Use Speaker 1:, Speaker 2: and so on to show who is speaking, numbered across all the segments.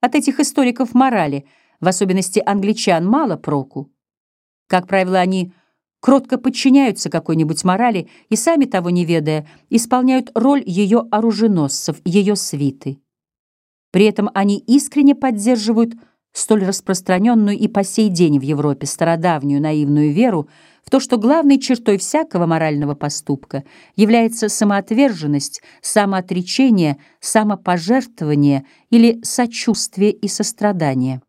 Speaker 1: От этих историков морали, в особенности англичан, мало проку. Как правило, они кротко подчиняются какой-нибудь морали и, сами того не ведая, исполняют роль ее оруженосцев, ее свиты. При этом они искренне поддерживают столь распространенную и по сей день в Европе стародавнюю наивную веру в то, что главной чертой всякого морального поступка является самоотверженность, самоотречение, самопожертвование или сочувствие и сострадание.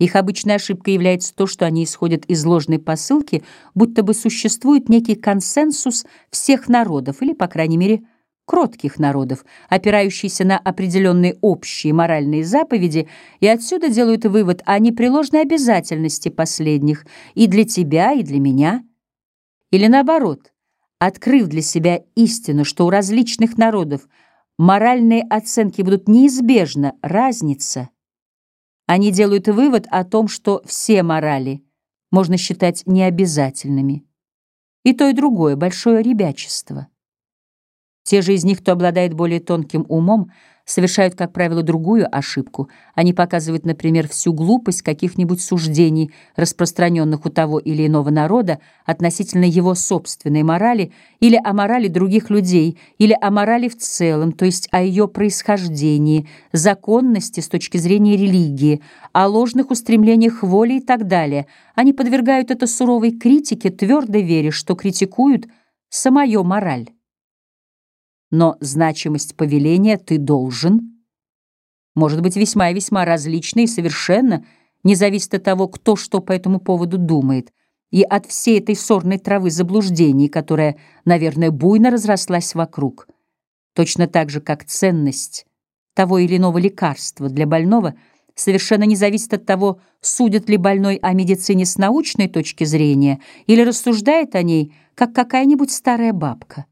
Speaker 1: Их обычной ошибкой является то, что они исходят из ложной посылки, будто бы существует некий консенсус всех народов, или, по крайней мере, кротких народов, опирающийся на определенные общие моральные заповеди, и отсюда делают вывод о непреложной обязательности последних и для тебя, и для меня. Или наоборот, открыв для себя истину, что у различных народов моральные оценки будут неизбежно разница, они делают вывод о том, что все морали можно считать необязательными. И то, и другое — большое ребячество. Те же из них, кто обладает более тонким умом, совершают, как правило, другую ошибку. Они показывают, например, всю глупость каких-нибудь суждений, распространенных у того или иного народа относительно его собственной морали или о морали других людей, или о морали в целом, то есть о ее происхождении, законности с точки зрения религии, о ложных устремлениях воли и так далее. Они подвергают это суровой критике, твердо веря, что критикуют самую мораль но значимость повеления «ты должен» может быть весьма и весьма различна и совершенно не зависит от того, кто что по этому поводу думает, и от всей этой сорной травы заблуждений, которая, наверное, буйно разрослась вокруг. Точно так же, как ценность того или иного лекарства для больного совершенно не зависит от того, судит ли больной о медицине с научной точки зрения или рассуждает о ней, как какая-нибудь старая бабка.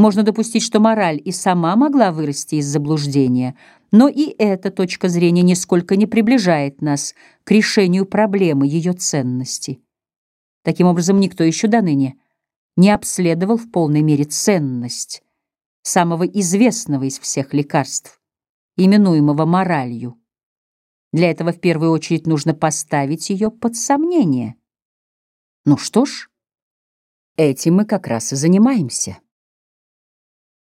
Speaker 1: Можно допустить, что мораль и сама могла вырасти из заблуждения, но и эта точка зрения нисколько не приближает нас к решению проблемы ее ценности. Таким образом, никто еще до ныне не обследовал в полной мере ценность самого известного из всех лекарств, именуемого моралью. Для этого в первую очередь нужно поставить ее под сомнение. Ну что ж, этим мы как раз и занимаемся.